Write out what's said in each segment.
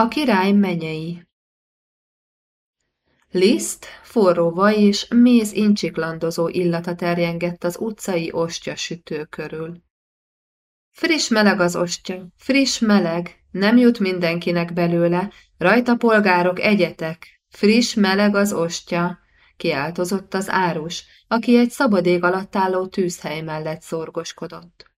A király menyei Liszt, forró vaj és méz incsiklandozó illata terjengett az utcai ostya sütő körül. Friss meleg az ostya, friss meleg, nem jut mindenkinek belőle, rajta polgárok egyetek, friss meleg az ostya, kiáltozott az árus, aki egy szabadég alatt álló tűzhely mellett szorgoskodott.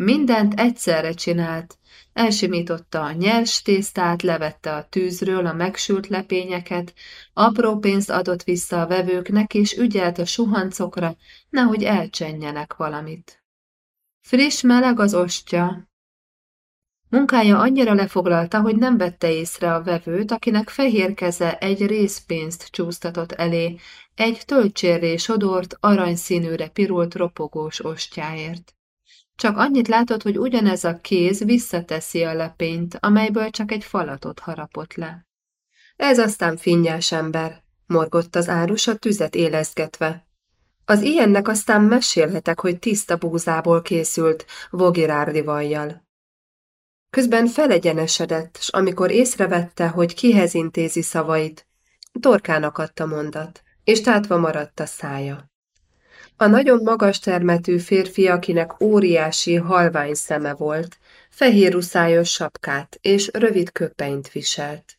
Mindent egyszerre csinált, elsimította a nyers tésztát, levette a tűzről a megsült lepényeket, apró pénzt adott vissza a vevőknek, és ügyelt a suhancokra, nehogy elcsenjenek valamit. Friss meleg az ostya. Munkája annyira lefoglalta, hogy nem vette észre a vevőt, akinek fehér keze egy részpénzt csúsztatott elé, egy töltsérré sodort, aranyszínűre pirult ropogós ostjáért. Csak annyit látott, hogy ugyanez a kéz visszateszi a lepényt, amelyből csak egy falatot harapott le. Ez aztán finnyás ember, morgott az árus a tüzet élezgetve. Az ilyennek aztán mesélhetek, hogy tiszta búzából készült, vogirárdi vajjal. Közben felegyenesedett, s amikor észrevette, hogy kihez intézi szavait, torkának adta mondat, és tátva maradt a szája. A nagyon magas termetű férfi, akinek óriási, halvány szeme volt, fehér ruszályos sapkát és rövid köpenyt viselt.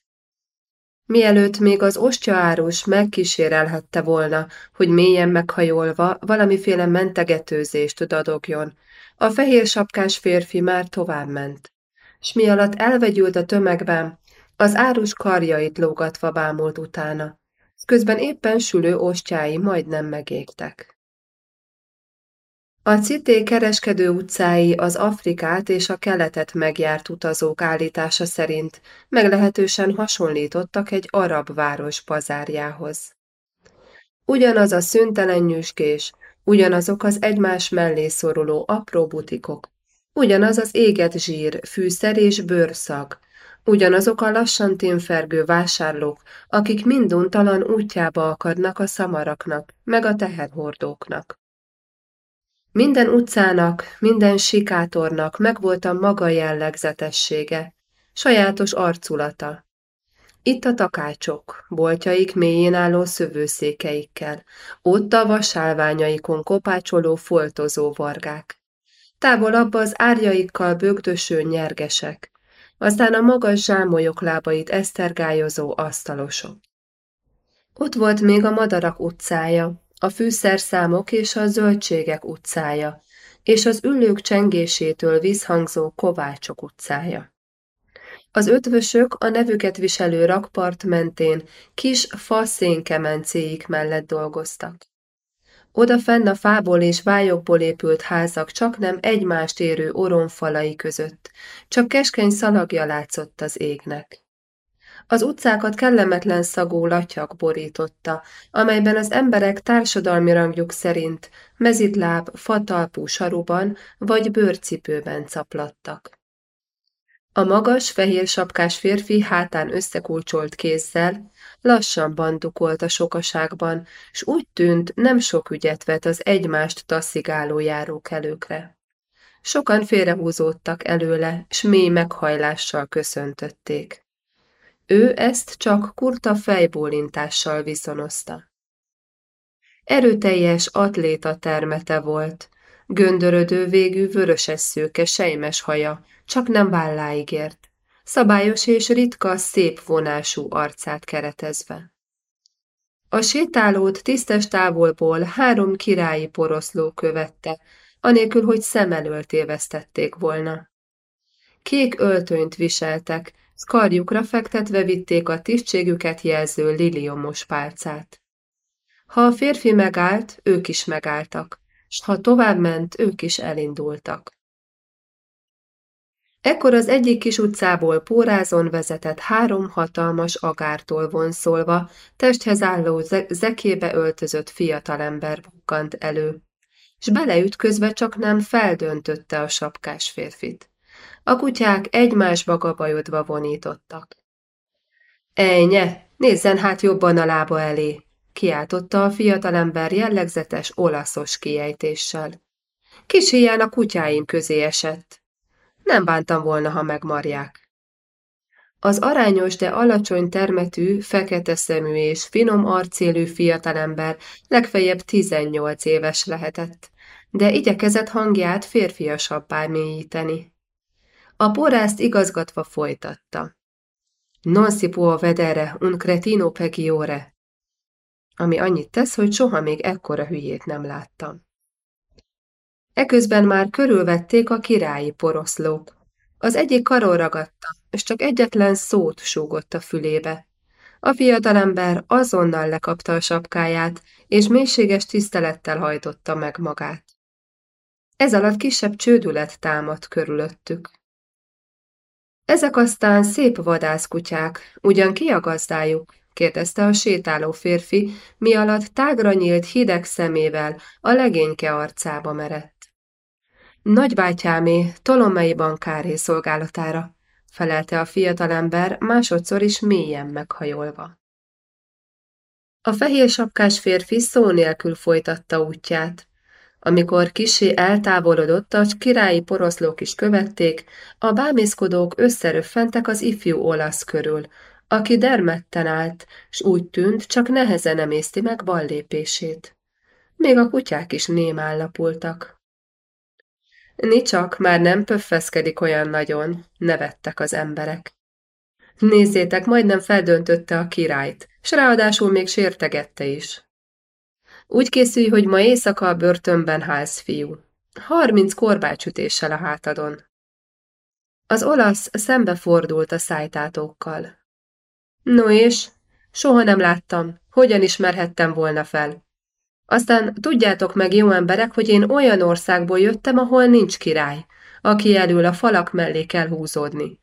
Mielőtt még az ostyaárus megkísérelhette volna, hogy mélyen meghajolva valamiféle mentegetőzést dadogjon, a fehér sapkás férfi már továbbment, s mi alatt elvegyült a tömegben, az árus karjait lógatva bámult utána, közben éppen sülő ostjái majdnem megégtek. A Cité kereskedő utcái az Afrikát és a keletet megjárt utazók állítása szerint meglehetősen hasonlítottak egy arab város bazárjához. Ugyanaz a szüntelen nyüskés, ugyanazok az egymás mellé szoruló apró butikok, ugyanaz az éget zsír, fűszer és bőrszag, ugyanazok a lassan témfergő vásárlók, akik minduntalan útjába akadnak a szamaraknak, meg a teherhordóknak. Minden utcának, minden sikátornak megvolt a maga jellegzetessége, sajátos arculata. Itt a takácsok, boltjaik mélyén álló szövőszékeikkel, ott a vasálványaikon kopácsoló foltozó vargák. Távolabb az árjaikkal bögdöső nyergesek, aztán a magas zsámolyok lábait esztergályozó asztalosok. Ott volt még a madarak utcája, a fűszerszámok és a zöldségek utcája, és az üllők csengésétől visszhangzó Kovácsok utcája. Az ötvösök a nevüket viselő rakpart mentén kis fa szénkemencéik mellett dolgoztak. Oda fenn a fából és vályokból épült házak csak nem egymást érő oronfalai között, csak keskeny szalagja látszott az égnek. Az utcákat kellemetlen szagú latyak borította, amelyben az emberek társadalmi rangjuk szerint mezitláb, fatalpú saruban vagy bőrcipőben caplattak. A magas, fehér sapkás férfi hátán összekulcsolt kézzel, lassan bandukolt a sokaságban, s úgy tűnt, nem sok ügyet vet az egymást taszigáló járókelőkre. Sokan félrehúzódtak előle, s mély meghajlással köszöntötték. Ő ezt csak kurta fejbólintással viszonozta. Erőteljes atléta termete volt, göndörödő végű vöröses szőke sejmes haja, csak nem válláig ért, szabályos és ritka, szép vonású arcát keretezve. A sétálót tisztes távolból három királyi poroszló követte, anélkül, hogy szem elől tévesztették volna. Kék öltönyt viseltek, Karjukra fektetve vitték a tisztségüket jelző liliomos pálcát. Ha a férfi megállt, ők is megálltak, s ha továbbment, ők is elindultak. Ekkor az egyik kis utcából pórázon vezetett három hatalmas agártól vonszolva, testhez álló zekébe öltözött fiatalember bukkant elő, s beleütközve csak nem feldöntötte a sapkás férfit. A kutyák egymásba gabajodva vonítottak. Ejnye, nézzen hát jobban a lába elé, kiáltotta a fiatalember jellegzetes olaszos kiejtéssel. Kis a kutyáim közé esett. Nem bántam volna, ha megmarják. Az arányos, de alacsony termetű, fekete szemű és finom arcélű fiatalember legfeljebb 18 éves lehetett, de igyekezett hangját férfiasabbá mélyíteni. A porászt igazgatva folytatta. Non si può vedere un cretino pegiore. Ami annyit tesz, hogy soha még ekkora hülyét nem láttam. Eközben már körülvették a királyi poroszlók. Az egyik karon ragadta, és csak egyetlen szót súgott a fülébe. A fiatalember azonnal lekapta a sapkáját, és mélységes tisztelettel hajtotta meg magát. Ez alatt kisebb csődület támadt körülöttük. Ezek aztán szép vadászkutyák, ugyan ki a gazdájuk? kérdezte a sétáló férfi, mi alatt tágra nyílt hideg szemével a legényke arcába merett. Nagybátyámé, Tolomei bankáré szolgálatára, felelte a fiatalember, másodszor is mélyen meghajolva. A fehér sapkás férfi szó nélkül folytatta útját. Amikor kisé eltávolodott, a királyi poroszlók is követték, a bámészkodók összeröffentek az ifjú olasz körül, aki dermedten állt, s úgy tűnt, csak nehezen emészti meg ballépését. Még a kutyák is némállapultak. Nicsak már nem pöffeszkedik olyan nagyon, nevettek az emberek. Nézzétek, majdnem feldöntötte a királyt, s ráadásul még sértegette is. Úgy készülj, hogy ma éjszaka a börtönben hálsz fiú. Harminc korbácsütéssel a hátadon. Az olasz szembefordult a szájtátókkal. No és? Soha nem láttam. Hogyan ismerhettem volna fel? Aztán tudjátok meg, jó emberek, hogy én olyan országból jöttem, ahol nincs király, aki elől a falak mellé kell húzódni.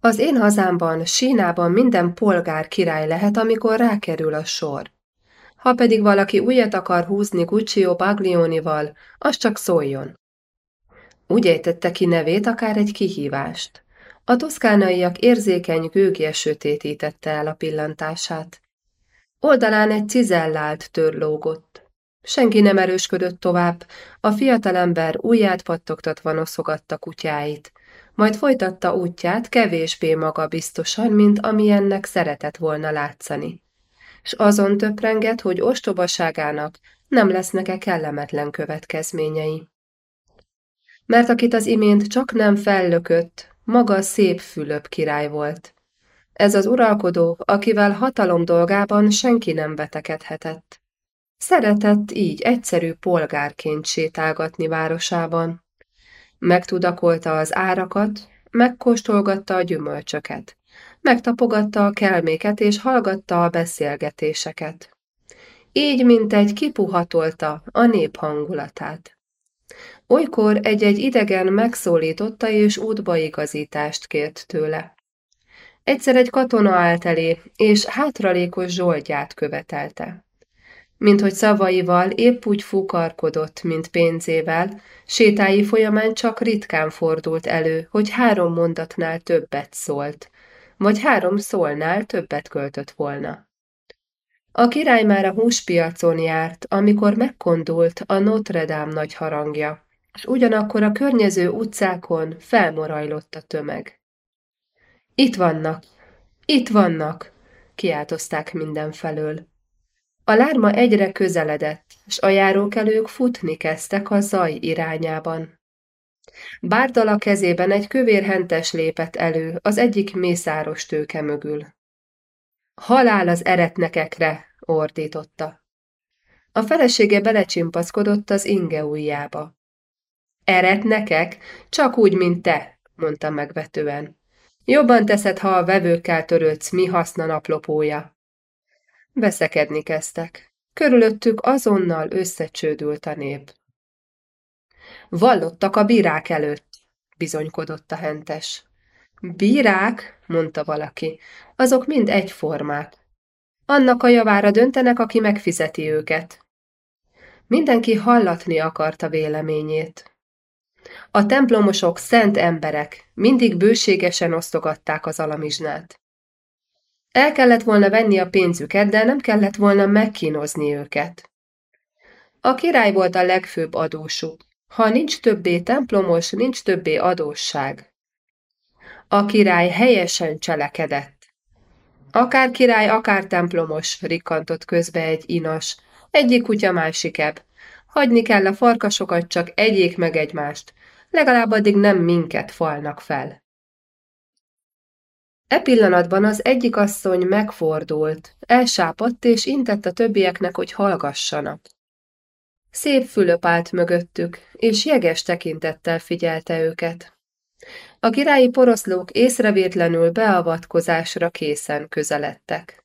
Az én hazámban, Sínában minden polgár király lehet, amikor rákerül a sor. Ha pedig valaki újat akar húzni Guccio Baglionival, az csak szóljon. Úgy ejtette ki nevét akár egy kihívást. A toszkánaiak érzékeny gőgje sötétítette el a pillantását. Oldalán egy cizellált tör. Senki nem erősködött tovább, a fiatalember ujját pattogtatva noszogatta kutyáit, majd folytatta útját kevésbé magabiztosan, mint amilyennek szeretett volna látszani. S azon töprengett, hogy ostobaságának nem lesznek-e kellemetlen következményei. Mert akit az imént csak nem fellökött, maga szép Fülöp király volt. Ez az uralkodó, akivel hatalom dolgában senki nem betekedhetett. Szeretett így egyszerű polgárként sétálgatni városában. Megtudakolta az árakat, megkóstolgatta a gyümölcsöket, megtapogatta a kelméket és hallgatta a beszélgetéseket. Így, mint egy kipuhatolta a nép hangulatát. Olykor egy-egy idegen megszólította és útbaigazítást kért tőle. Egyszer egy katona állt elé, és hátralékos zsoldját követelte. Mint hogy szavaival épp úgy fukarkodott, mint pénzével, sétái folyamán csak ritkán fordult elő, hogy három mondatnál többet szólt, vagy három szólnál többet költött volna. A király már a húspiacon járt, amikor megkondult a Notre Dame nagy harangja, és ugyanakkor a környező utcákon felmorajlott a tömeg. Itt vannak, itt vannak, kiáltozták mindenfelől. A lárma egyre közeledett, s a járókelők futni kezdtek a zaj irányában. Bárdala kezében egy kövér hentes lépett elő az egyik mészáros tőke mögül. Halál az eretnekekre, ordította. A felesége belecsimpaszkodott az inge ujjába. Eretnekek? Csak úgy, mint te, mondta megvetően. Jobban teszed, ha a vevőkkel törődsz, mi haszna naplopója. Veszekedni kezdtek. Körülöttük azonnal összecsődült a nép. Vallottak a bírák előtt, bizonykodott a hentes. Bírák, mondta valaki, azok mind egyformák. Annak a javára döntenek, aki megfizeti őket. Mindenki hallatni akarta véleményét. A templomosok szent emberek, mindig bőségesen osztogatták az alamizsnát. El kellett volna venni a pénzüket, de nem kellett volna megkínozni őket. A király volt a legfőbb adósuk. Ha nincs többé templomos, nincs többé adósság. A király helyesen cselekedett. Akár király, akár templomos, rikkantott közbe egy inas. Egyik kutya másik ebb. Hagyni kell a farkasokat, csak egyék meg egymást. Legalább addig nem minket falnak fel. E pillanatban az egyik asszony megfordult, elsápadt és intett a többieknek, hogy hallgassanak. Szép Fülöp állt mögöttük, és jeges tekintettel figyelte őket. A királyi poroszlók észrevétlenül beavatkozásra készen közeledtek.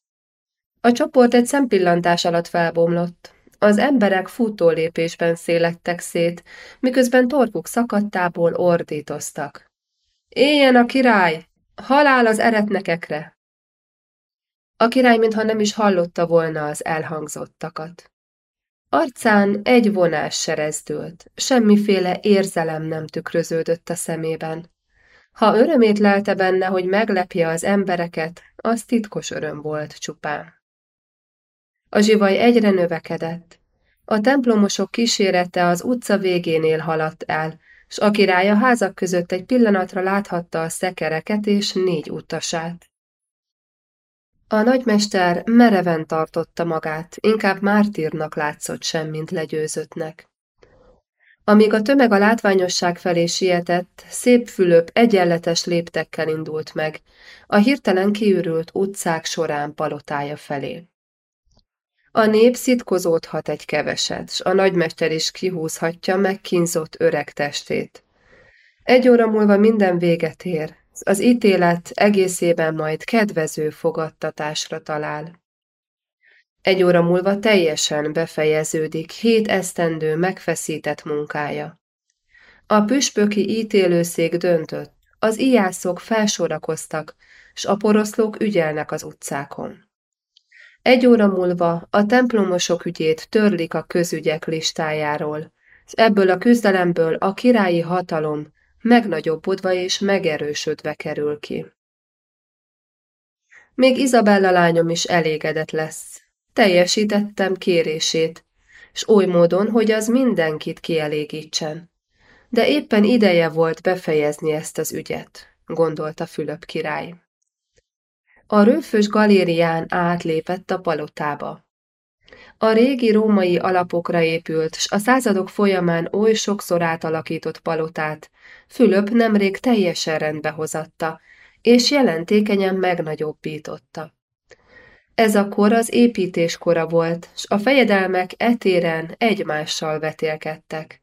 A csoport egy szempillantás alatt felbomlott. Az emberek futó lépésben szélettek szét, miközben torkuk szakadtából ordítoztak. Éljen a király! Halál az eretnekekre! A király mintha nem is hallotta volna az elhangzottakat. Arcán egy vonás serezdült, semmiféle érzelem nem tükröződött a szemében. Ha örömét lelte benne, hogy meglepje az embereket, az titkos öröm volt csupán. A zsivaj egyre növekedett. A templomosok kísérete az utca végénél haladt el, s a király a házak között egy pillanatra láthatta a szekereket és négy utasát. A nagymester mereven tartotta magát, inkább mártírnak látszott sem, mint legyőzöttnek. Amíg a tömeg a látványosság felé sietett, szép Fülöp egyenletes léptekkel indult meg, a hirtelen kiürült utcák során palotája felé. A nép szitkozódhat egy keveset, s a nagymester is kihúzhatja megkínzott öreg testét. Egy óra múlva minden véget ér, az ítélet egészében majd kedvező fogadtatásra talál. Egy óra múlva teljesen befejeződik hét esztendő megfeszített munkája. A püspöki ítélőszék döntött, az ijászok felsorakoztak, s a poroszlók ügyelnek az utcákon. Egy óra múlva a templomosok ügyét törlik a közügyek listájáról, és ebből a küzdelemből a királyi hatalom megnagyobbodva és megerősödve kerül ki. Még Izabella lányom is elégedett lesz. Teljesítettem kérését, s oly módon, hogy az mindenkit kielégítsen. De éppen ideje volt befejezni ezt az ügyet, gondolta Fülöp király. A rőfös galérián átlépett a palotába. A régi római alapokra épült, s a századok folyamán oly sokszor átalakított palotát Fülöp nemrég teljesen rendbe hozatta, és jelentékenyen megnagyobbította. Ez a kor az építéskora volt, s a fejedelmek etéren egymással vetélkedtek.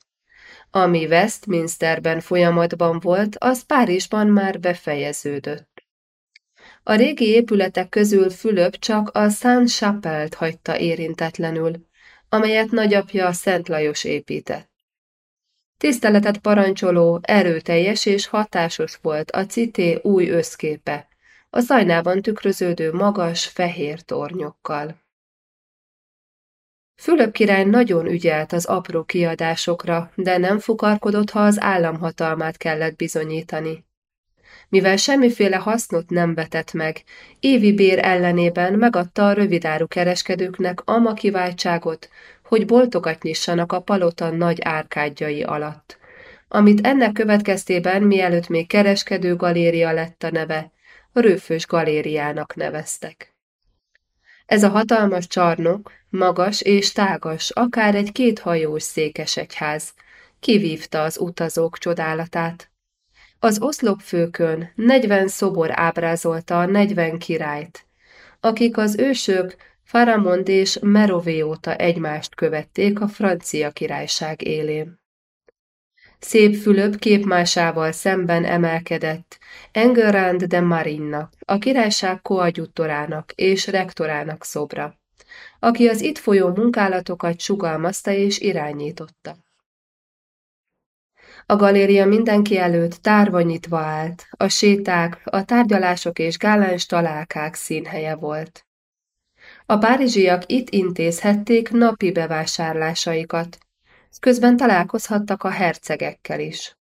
Ami Westminsterben folyamatban volt, az Párizsban már befejeződött. A régi épületek közül Fülöp csak a Saint Chapelle-t hagyta érintetlenül, amelyet nagyapja Szent Lajos épített. Tiszteletet parancsoló, erőteljes és hatásos volt a cité új összképe, a szajnában tükröződő magas, fehér tornyokkal. Fülöp király nagyon ügyelt az apró kiadásokra, de nem fukarkodott, ha az államhatalmát kellett bizonyítani mivel semmiféle hasznot nem vetett meg, évi bér ellenében megadta a rövidáru kereskedőknek ama kiváltságot, hogy boltokat nyissanak a palota nagy árkádjai alatt, amit ennek következtében, mielőtt még kereskedő galéria lett a neve, Rőfős galériának neveztek. Ez a hatalmas csarnok, magas és tágas, akár egy kéthajós székesegyház, kivívta az utazók csodálatát, az oszlopfőkön negyven szobor ábrázolta a negyven királyt, akik az ősök Faramond és Merové óta egymást követték a francia királyság élén. Szép Fülöp képmásával szemben emelkedett Engerand de Marinnak, a királyság koadjutorának és rektorának szobra, aki az itt folyó munkálatokat sugalmazta és irányította. A galéria mindenki előtt tárva nyitva állt, a séták, a tárgyalások és gáláns találkák színhelye volt. A párizsiak itt intézhették napi bevásárlásaikat, közben találkozhattak a hercegekkel is.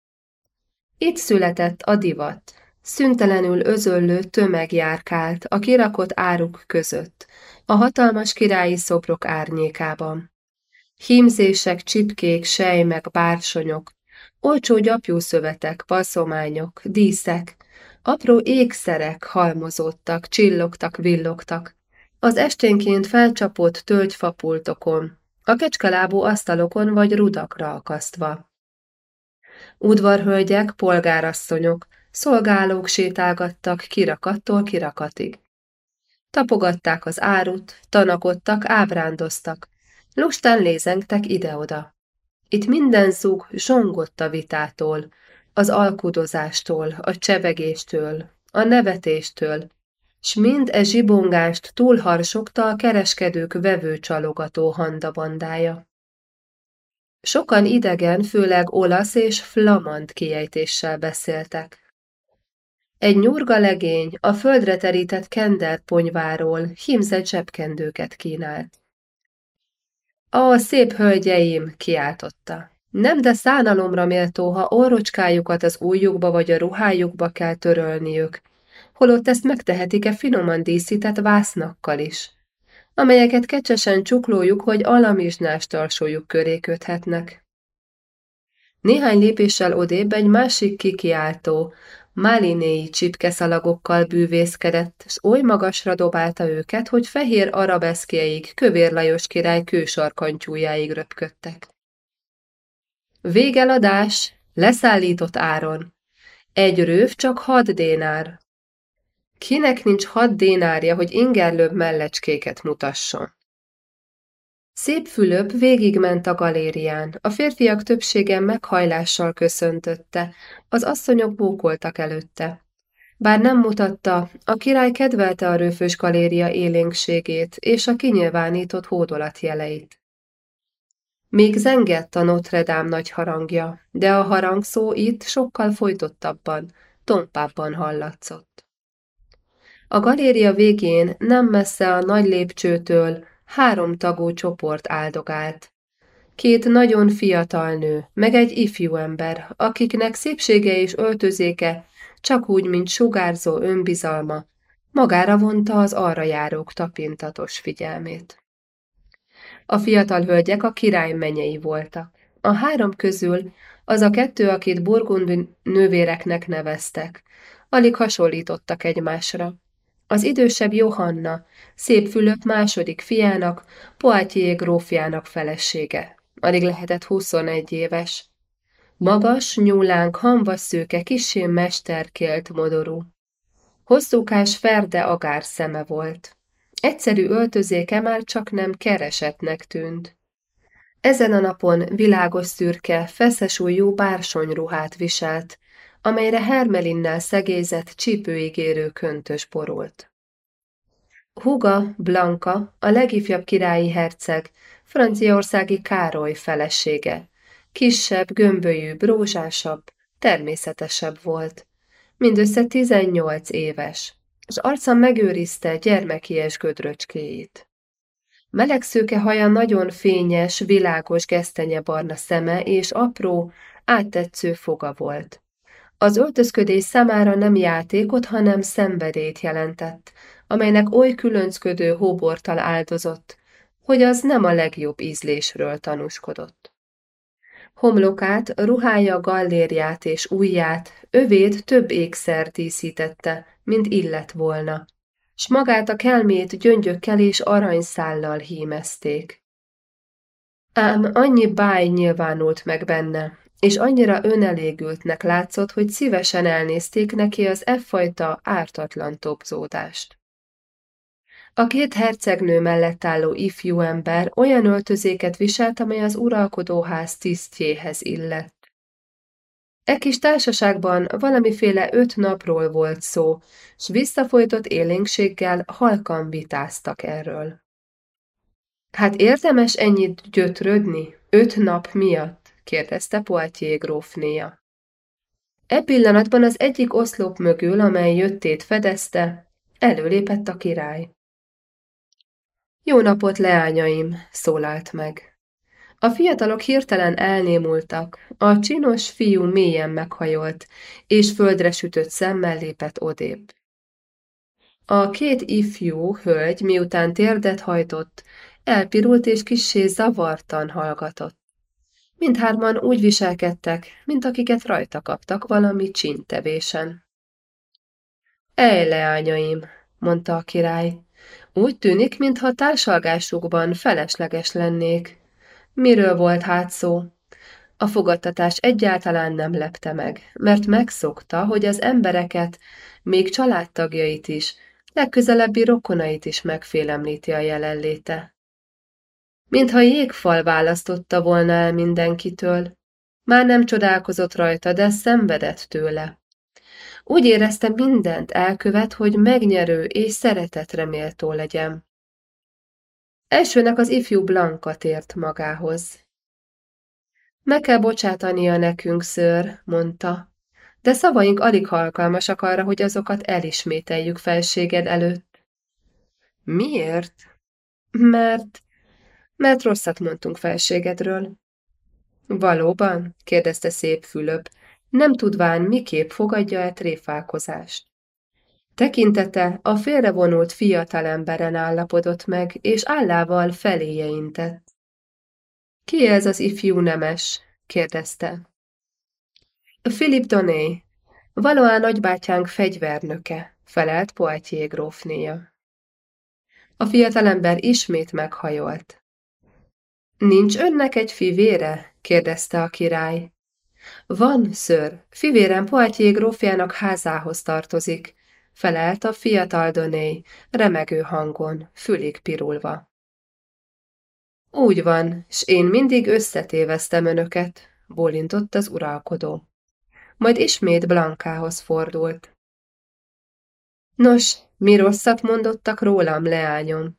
Itt született a divat, szüntelenül özöllő tömeg járkált a kirakott áruk között, a hatalmas királyi szobrok árnyékában. Hímzések, csipkék, sejmek, bársonyok, Olcsó gyapjúszövetek, passzományok, díszek, Apró ékszerek halmozódtak, csillogtak, villogtak. Az esténként felcsapott tölgyfapultokon, a kecskelábú asztalokon vagy rudakra akasztva. Udvarhölgyek, polgárasszonyok, szolgálók sétálgattak kirakattól kirakatig. Tapogatták az árut, tanakodtak, ábrándoztak, lustán lézengtek ide-oda. Itt minden szúg zsongott a vitától, az alkudozástól, a csevegéstől, a nevetéstől, s mind e zsibongást túlharsogta a kereskedők vevő csalogató handabandája. Sokan idegen, főleg olasz és flamand kiejtéssel beszéltek. Egy nyurga legény a földre terített kenderponyváról hímzett zsebkendőket kínált. A szép hölgyeim, kiáltotta. Nem, de szánalomra méltó, ha orrocskájukat az ujjukba vagy a ruhájukba kell törölniük, holott ezt megtehetik-e finoman díszített vásznakkal is, amelyeket kecsesen csuklójuk vagy alamizsnás tarsójuk köré köthetnek. Néhány lépéssel odébb egy másik kikiáltó, málinéi csipkeszalagokkal bűvészkedett, s oly magasra dobálta őket, hogy fehér arabeszkjeig, kövér Lajos király kősarkantyújáig röpködtek. Végeladás, leszállított áron. Egy röv csak hat dénár. Kinek nincs hat dénárja, hogy ingerlőbb mellecskéket mutasson? Szép Fülöp végigment a galérián, a férfiak többsége meghajlással köszöntötte, az asszonyok bókoltak előtte. Bár nem mutatta, a király kedvelte a rőfős galéria élénkségét és a kinyilvánított hódolat jeleit. Még zengett a Notre Dame nagy harangja, de a harangszó itt sokkal folytottabban, tompábban hallatszott. A galéria végén, nem messze a nagy lépcsőtől, három tagú csoport áldogált. Két nagyon fiatal nő, meg egy ifjú ember, akiknek szépsége és öltözéke, csak úgy, mint sugárzó önbizalma, magára vonta az arra járók tapintatos figyelmét. A fiatal hölgyek a király menyei voltak. A három közül az a kettő, akit burgundi nővéreknek neveztek. Alig hasonlítottak egymásra. Az idősebb Johanna, szép Fülöp második fiának, Poitiers grófjának felesége. Alig lehetett 21 éves. Magas, nyúlánk, hamvas szőke, kisé mesterkélt modorú. Hosszúkás ferde agár szeme volt. Egyszerű öltözéke már csak nem keresetnek tűnt. Ezen a napon világos szürke, feszes ujjú bársonyruhát viselt, amelyre hermelinnel szegézett, csípőigérő köntös borult. Huga, Blanka, a legifjabb királyi herceg, franciaországi Károly felesége. Kisebb, gömbölyű, rózsásabb, természetesebb volt. Mindössze tizennyolc éves, és arca megőrizte gyermekies gödröcskéjét. Melegszőke haja nagyon fényes, világos gesztenyebarna szeme és apró, áttetsző foga volt. Az öltözködés számára nem játékot, hanem szenvedét jelentett, amelynek oly különcködő hóbortal áldozott, hogy az nem a legjobb ízlésről tanúskodott. Homlokát, ruhája, gallérját és ujját, övét több ékszer díszítette, mint illet volna, s magát a kelmét gyöngyökkel és aranyszállal hímezték. Ám annyi báj nyilvánult meg benne, és annyira önelégültnek látszott, hogy szívesen elnézték neki az e fajta ártatlan topzódást. A két hercegnő mellett álló ifjú ember olyan öltözéket viselt, amely az uralkodóház tisztjéhez illett. E kis társaságban valamiféle öt napról volt szó, s visszafolytott élénkséggel halkan vitáztak erről. Hát érdemes ennyit gyötrödni? Öt nap miatt? Kérdezte Poitier grófnéja. E pillanatban az egyik oszlop mögül, amely jöttét fedezte, előlépett a király. Jó napot, leányaim, szólalt meg. A fiatalok hirtelen elnémultak, a csinos fiú mélyen meghajolt, és földre sütött szemmel lépett odébb. A két ifjú hölgy, miután térdet hajtott, elpirult és kissé zavartan hallgatott. Mindhárman úgy viselkedtek, mint akiket rajta kaptak valami csintevésen. Ej, leányaim, mondta a király, úgy tűnik, mintha társalgásukban felesleges lennék. Miről volt hát szó? A fogadtatás egyáltalán nem lepte meg, mert megszokta, hogy az embereket, még családtagjait is, legközelebbi rokonait is megfélemlíti a jelenléte. Mintha jégfal választotta volna el mindenkitől, már nem csodálkozott rajta, de szenvedett tőle. Úgy érezte mindent elkövet, hogy megnyerő és szeretetre méltó legyen. Elsőnek az ifjú Blanka tért magához. Meg kell bocsátania nekünk, ször, mondta, de szavaink alig alkalmasak arra, hogy azokat elismételjük felséged előtt. Miért? Mert... mert rosszat mondtunk felségedről. Valóban? kérdezte szép Fülöp, nem tudván, miképp fogadja-e tréfálkozást. Tekintete a félrevonult fiatalemberen állapodott meg, és állával feléje intett. Ki ez az ifjú nemes? kérdezte. Philip Doné, valóan nagybátyánk fegyvernöke, felelt Poitier grófnéja. A fiatalember ismét meghajolt. Nincs önnek egy fivére? kérdezte a király. Van, ször, fivérem Poitier grófjának házához tartozik, felelt a fiatal Doné, remegő hangon, fülig pirulva. Úgy van, s én mindig összetéveztem önöket, bólintott az uralkodó. Majd ismét Blankához fordult. Nos, mi rosszat mondottak rólam, leányom?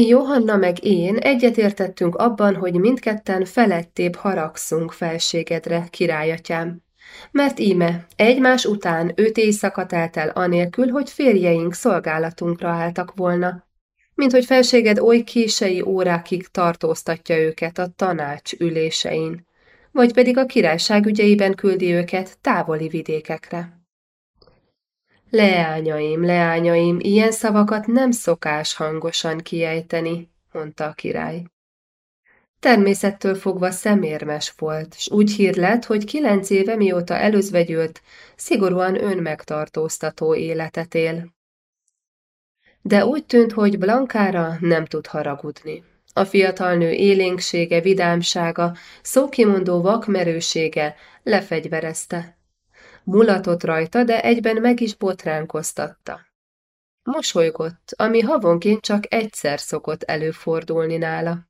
Johanna meg én egyetértettünk abban, hogy mindketten felettébb haragszunk felségedre, királyatyám. Mert íme, egymás után öt éjszaka telt el anélkül, hogy férjeink szolgálatunkra álltak volna, mint hogy felséged oly kései órákig tartóztatja őket a tanács ülésein, vagy pedig a királyság ügyeiben küldi őket távoli vidékekre. Leányaim, leányaim, ilyen szavakat nem szokás hangosan kiejteni, mondta a király. Természettől fogva szemérmes volt, s úgy hír hogy kilenc éve mióta előzvegyült, szigorúan önmegtartóztató életet él. De úgy tűnt, hogy Blankára nem tud haragudni. A fiatal nő élénksége, vidámsága, szókimondó vakmerősége lefegyverezte. Mulatott rajta, de egyben meg is botránkoztatta. Mosolygott, ami havonként csak egyszer szokott előfordulni nála.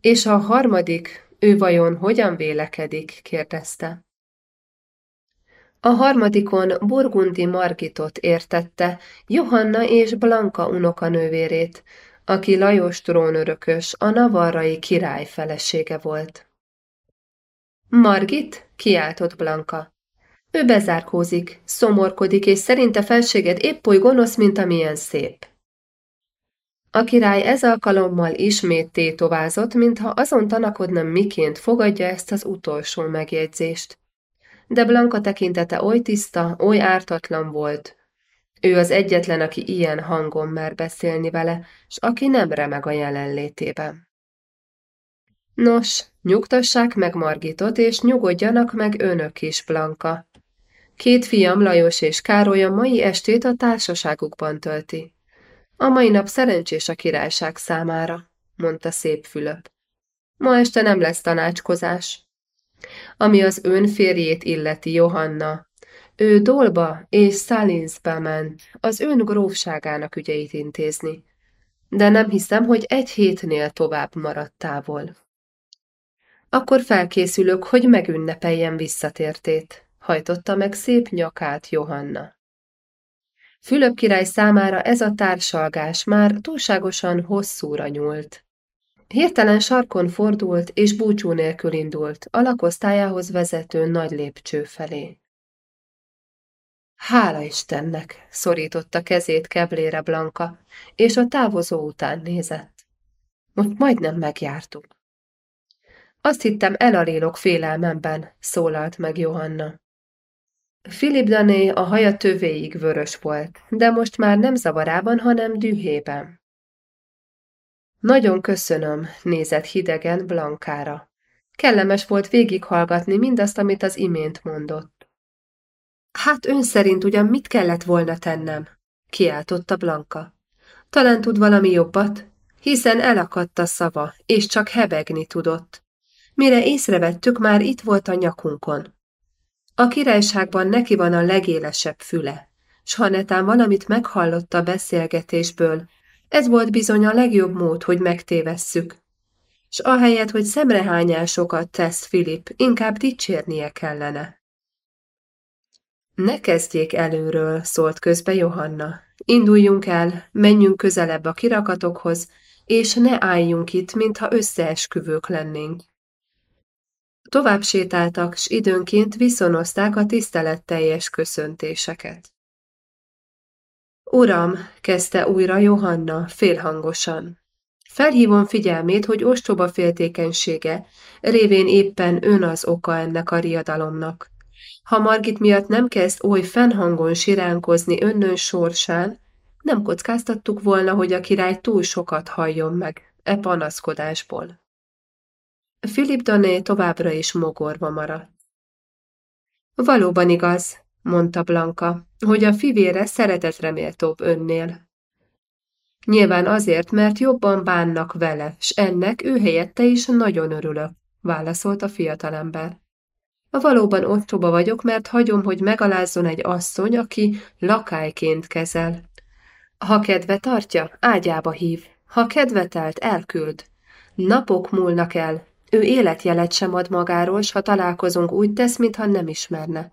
És a harmadik, ő vajon hogyan vélekedik? kérdezte. A harmadikon Burgundi Margitot értette, Johanna és Blanka unokanővérét, aki Lajos trónörökös, a navarrai király felesége volt. Margit? kiáltott Blanka. Ő bezárkózik, szomorkodik, és szerinte felséged épp oly gonosz, mint amilyen szép. A király ez alkalommal ismét tétovázott, mintha azon tanakodna, miként fogadja ezt az utolsó megjegyzést. De Blanka tekintete oly tiszta, oly ártatlan volt. Ő az egyetlen, aki ilyen hangon mer beszélni vele, s aki nem remeg a jelenlétében. Nos, nyugtassák meg Margitot, és nyugodjanak meg önök is, Blanka. Két fiam, Lajos és Károly a mai estét a társaságukban tölti. A mai nap szerencsés a királyság számára, mondta szép Fülöp. Ma este nem lesz tanácskozás. Ami az ön férjét illeti Johanna, ő Dolba és Salinsbe ment az ön grófságának ügyeit intézni, de nem hiszem, hogy egy hétnél tovább maradt távol. Akkor felkészülök, hogy megünnepeljem visszatértét, hajtotta meg szép nyakát Johanna. Fülöp király számára ez a társalgás már túlságosan hosszúra nyúlt. Hirtelen sarkon fordult és búcsú nélkül indult a lakosztályához vezető nagy lépcső felé. Hála Istennek, szorította kezét keblére Blanka, és a távozó után nézett. Most majdnem megjártuk. Azt hittem elalélok félelmemben, szólalt meg Johanna. Philip Dané a haja tövéig vörös volt, de most már nem zavarában, hanem dühében. Nagyon köszönöm, nézett hidegen Blankára. Kellemes volt végighallgatni mindazt, amit az imént mondott. Hát ön szerint ugyan mit kellett volna tennem? kiáltotta Blanka. Talán tud valami jobbat? Hiszen elakadt a szava, és csak hebegni tudott. Mire észrevettük, már itt volt a nyakunkon. A királyságban neki van a legélesebb füle, s ha netán valamit meghallott a beszélgetésből, ez volt bizony a legjobb mód, hogy megtévesszük. S ahelyett, hogy szemrehányásokat tesz Filip, inkább dicsérnie kellene. Ne kezdjék előről, szólt közbe Johanna. Induljunk el, menjünk közelebb a kirakatokhoz, és ne álljunk itt, mintha összeesküvők lennénk. Tovább sétáltak, s időnként viszonozták a tiszteletteljes köszöntéseket. Uram, kezdte újra Johanna, félhangosan. Felhívom figyelmét, hogy ostoba féltékenysége, révén éppen ön az oka ennek a riadalomnak. Ha Margit miatt nem kezd oly fennhangon siránkozni önnön sorsán, nem kockáztattuk volna, hogy a király túl sokat halljon meg e panaszkodásból. Philip Dané továbbra is mogorva maradt. Valóban igaz, mondta Blanka, hogy a fivére szeretetre méltóbb önnél. Nyilván azért, mert jobban bánnak vele, s ennek ő helyette is nagyon örülök, válaszolt a fiatalember. Valóban ostoba vagyok, mert hagyom, hogy megalázzon egy asszony, aki lakályként kezel. Ha kedve tartja, ágyába hív. Ha kedvetelt, elküld. Napok múlnak el. Ő életjelet sem ad magáról, s ha találkozunk, úgy tesz, mintha nem ismerne.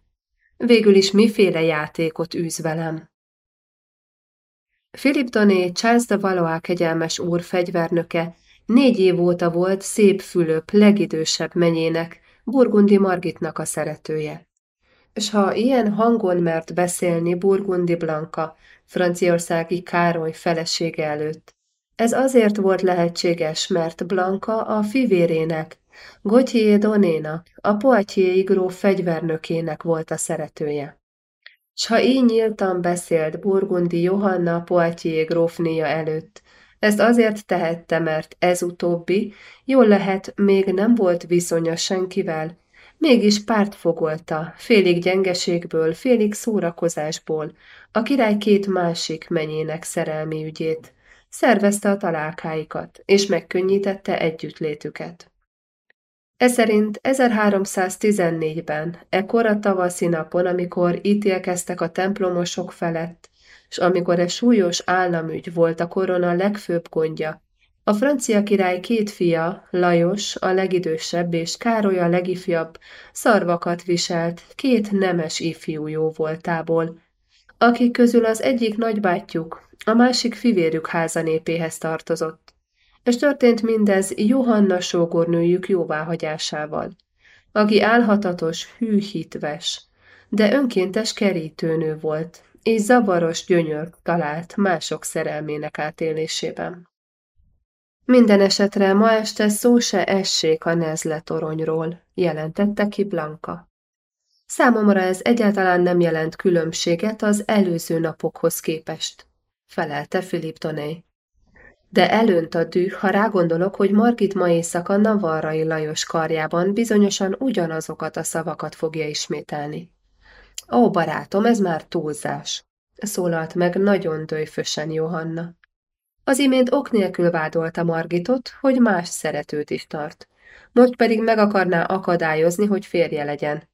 Végül is miféle játékot űz velem? Philip Doné, Charles de Valois kegyelmes úr fegyvernöke, négy év óta volt szép Fülöp legidősebb menyének, Burgundi Margitnak a szeretője. És ha ilyen hangon mert beszélni Burgundi Blanka, franciaországi Károly felesége előtt, ez azért volt lehetséges, mert Blanka a fivérének, Gauthier Donénak, a Poitiers gróf fegyvernökének volt a szeretője. S ha így nyíltan beszélt Burgundi Johanna Poitiers grófnéja előtt, ezt azért tehette, mert ez utóbbi, jól lehet, még nem volt viszonya senkivel, mégis párt fogolta, félig gyengeségből, félig szórakozásból, a király két másik menyének szerelmi ügyét, szervezte a találkáikat, és megkönnyítette együttlétüket. Ez szerint 1314-ben, ekkor a tavaszi napon, amikor ítélkeztek a templomosok felett, és amikor egy súlyos államügy volt a korona legfőbb gondja, a francia király két fia, Lajos, a legidősebb, és Károly a legifjabb, szarvakat viselt, két nemes ifjú jó voltából, akik közül az egyik nagybátyjuk, a másik fivérük házanépéhez tartozott. És történt mindez Johanna sógornőjük jóváhagyásával, aki álhatatos, hűhitves, de önkéntes kerítőnő volt, és zavaros gyönyört talált mások szerelmének átélésében. Minden esetre ma este szó se essék a Nezle jelentette ki Blanka. Számomra ez egyáltalán nem jelent különbséget az előző napokhoz képest, felelte Philip Toney. De elönt a düh, ha rágondolok, hogy Margit ma éjszaka Navarrai Lajos karjában bizonyosan ugyanazokat a szavakat fogja ismételni. Ó, barátom, ez már túlzás, szólalt meg nagyon dőfösen Johanna. Az imént ok nélkül vádolta Margitot, hogy más szeretőt is tart. Most pedig meg akarná akadályozni, hogy férje legyen.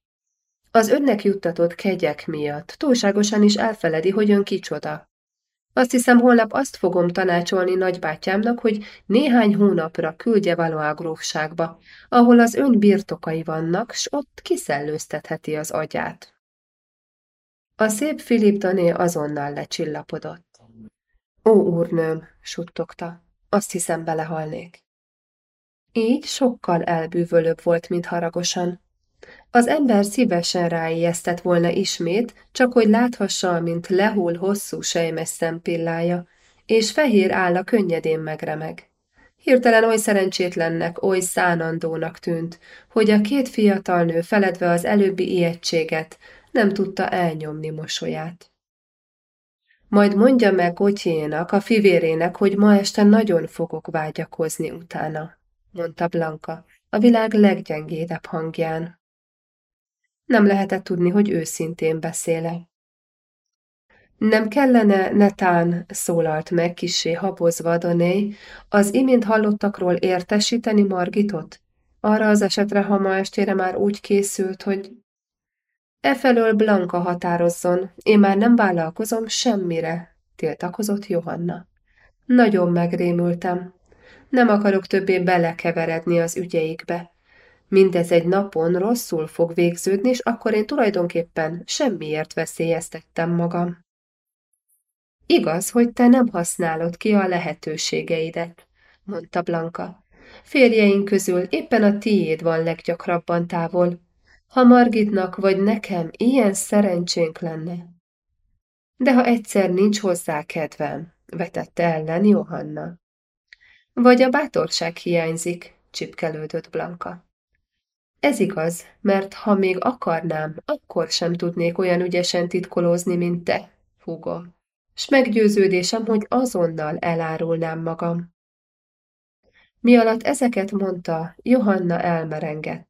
Az önnek juttatott kegyek miatt túlságosan is elfeledi, hogy ön kicsoda. Azt hiszem, holnap azt fogom tanácsolni nagybátyámnak, hogy néhány hónapra küldje Valois grófságba, ahol az ön birtokai vannak, s ott kiszellőztetheti az agyát. A szép Filip Dané azonnal lecsillapodott. Ó, úrnőm, suttogta, azt hiszem belehalnék. Így sokkal elbűvölőbb volt, mint haragosan. Az ember szívesen ráijesztett volna ismét, csak hogy láthassa, mint lehull hosszú sejmes szempillája, és fehér álla könnyedén megremeg. Hirtelen oly szerencsétlennek, oly szánandónak tűnt, hogy a két fiatal nő feledve az előbbi ijegységet, nem tudta elnyomni mosolyát. Majd mondja meg Gotyénak, a fivérének, hogy ma este nagyon fogok vágyakozni utána, mondta Blanka, a világ leggyengédebb hangján. Nem lehetett tudni, hogy őszintén beszéle. Nem kellene, netán, szólalt meg kissé habozva Doné, az imént hallottakról értesíteni Margitot? Arra az esetre, ha ma estére már úgy készült, hogy... Efelől Blanka határozzon, én már nem vállalkozom semmire, tiltakozott Johanna. Nagyon megrémültem. Nem akarok többé belekeveredni az ügyeikbe. Mindez egy napon rosszul fog végződni, és akkor én tulajdonképpen semmiért veszélyeztettem magam. Igaz, hogy te nem használod ki a lehetőségeidet, mondta Blanka. Férjeink közül éppen a tiéd van leggyakrabban távol. Ha Margitnak vagy nekem ilyen szerencsénk lenne. De ha egyszer nincs hozzá kedvem, vetette ellen Johanna. Vagy a bátorság hiányzik, csipkelődött Blanka. Ez igaz, mert ha még akarnám, akkor sem tudnék olyan ügyesen titkolózni, mint te, húgom. S meggyőződésem, hogy azonnal elárulnám magam. Mi alatt ezeket mondta, Johanna elmerengett.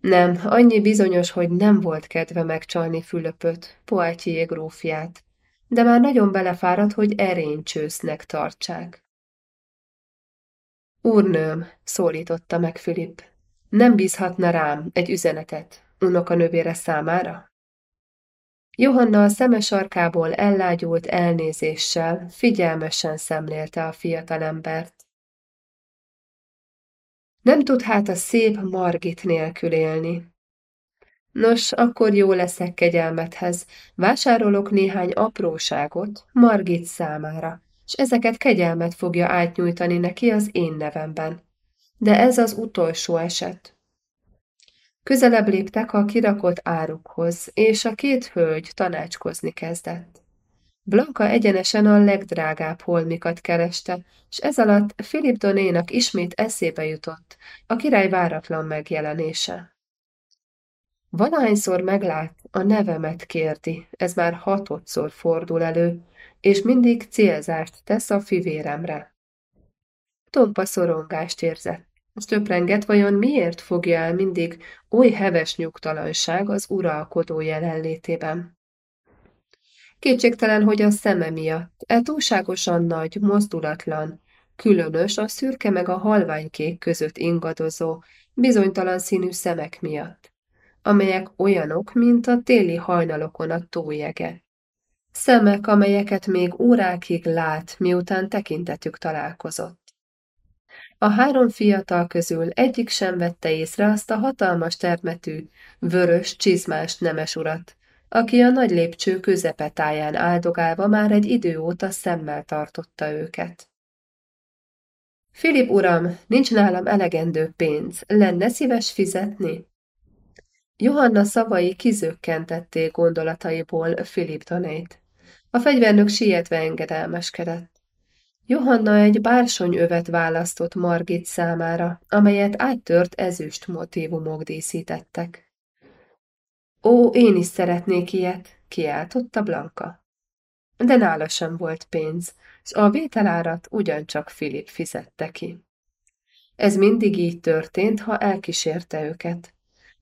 Nem, annyi bizonyos, hogy nem volt kedve megcsalni Fülöpöt, Poitiers grófját, de már nagyon belefáradt, hogy erénycsősznek tartsák. Úrnőm, szólította meg Filip, nem bízhatna rám egy üzenetet unokanövére számára? Johanna a szeme sarkából ellágyult elnézéssel, figyelmesen szemlélte a fiatalembert. Nem tud hát a szép Margit nélkül élni. Nos, akkor jó leszek kegyelmethez. Vásárolok néhány apróságot Margit számára, és ezeket kegyelmet fogja átnyújtani neki az én nevemben. De ez az utolsó eset. Közelebb léptek a kirakott árukhoz, és a két hölgy tanácskozni kezdett. Blanka egyenesen a legdrágább holmikat kereste, és ez alatt Philip Donénak ismét eszébe jutott a király váratlan megjelenése. Valahányszor meglát, a nevemet kérdi, ez már hatodszor fordul elő, és mindig célzást tesz a fivéremre. Tompa szorongást érzett. Töprengett vajon miért fogja el mindig oly heves nyugtalanság az uralkodó jelenlétében? Kétségtelen, hogy a szeme miatt, e túlságosan nagy, mozdulatlan, különös a szürke meg a halványkék között ingadozó, bizonytalan színű szemek miatt, amelyek olyanok, mint a téli hajnalokon a tójege. Szemek, amelyeket még órákig lát, miután tekintetük találkozott. A három fiatal közül egyik sem vette észre azt a hatalmas termetű, vörös, csizmás nemes urat, aki a nagy lépcső közepetáján áldogálva már egy idő óta szemmel tartotta őket. Filip uram, nincs nálam elegendő pénz, lenne szíves fizetni? Johanna szavai kizökkentették gondolataiból Filip tanét. A fegyvernök sietve engedelmeskedett. Johanna egy övet választott Margit számára, amelyet áttört ezüst motívumok díszítettek. Ó, én is szeretnék ilyet, kiáltotta Blanka. De nála sem volt pénz, és a vételárat ugyancsak Filip fizette ki. Ez mindig így történt, ha elkísérte őket.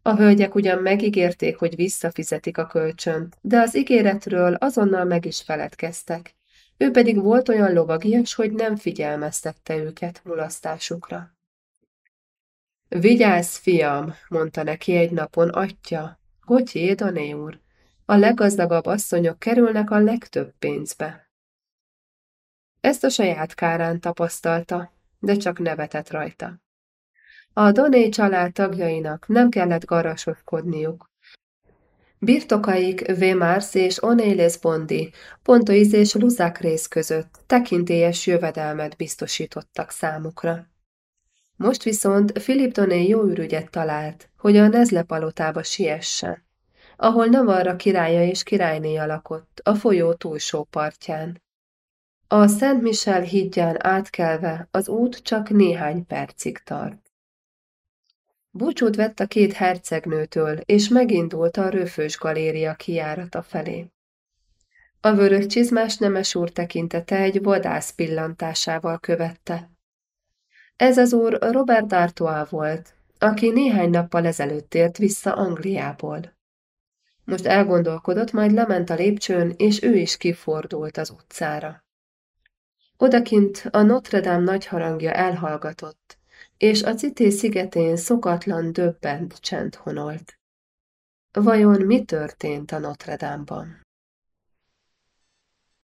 A hölgyek ugyan megígérték, hogy visszafizetik a kölcsönt, de az ígéretről azonnal meg is feledkeztek, ő pedig volt olyan lovagias, hogy nem figyelmeztette őket mulasztásukra. Vigyázz, fiam, mondta neki egy napon atya, Gotyé, Dané úr, a leggazdagabb asszonyok kerülnek a legtöbb pénzbe. Ezt a saját kárán tapasztalta, de csak nevetett rajta. A Doné család tagjainak nem kellett garasodkodniuk, Birtokaik Vémársz és Onélész Bondi, Pontoiz és Luzák rész között tekintélyes jövedelmet biztosítottak számukra. Most viszont Philip Doné jó ürügyet talált, hogy a Nezle palotába siessen, ahol Navarra királya és királynéja lakott, a folyó túlsó partján. A Szent Michel hídján átkelve az út csak néhány percig tart. Búcsút vett a két hercegnőtől, és megindult a röfős galéria kijárata felé. A vörös csizmás nemes úr tekintete egy vadász pillantásával követte. Ez az úr Robert D'Artois volt, aki néhány nappal ezelőtt tért vissza Angliából. Most elgondolkodott, majd lement a lépcsőn, és ő is kifordult az utcára. Odakint a Notre Dame nagy harangja elhallgatott, és a Cité szigetén szokatlan döbbent csend honolt. Vajon mi történt a Notre-Dame-ban?